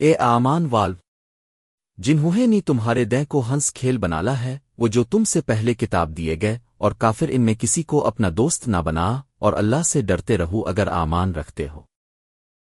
اے آمان والو، جنہوں نے تمہارے دہ کو ہنس کھیل بنالا ہے، وہ جو تم سے پہلے کتاب دیے گئے، اور کافر ان میں کسی کو اپنا دوست نہ بنا، اور اللہ سے ڈرتے رہو اگر آمان رکھتے ہو۔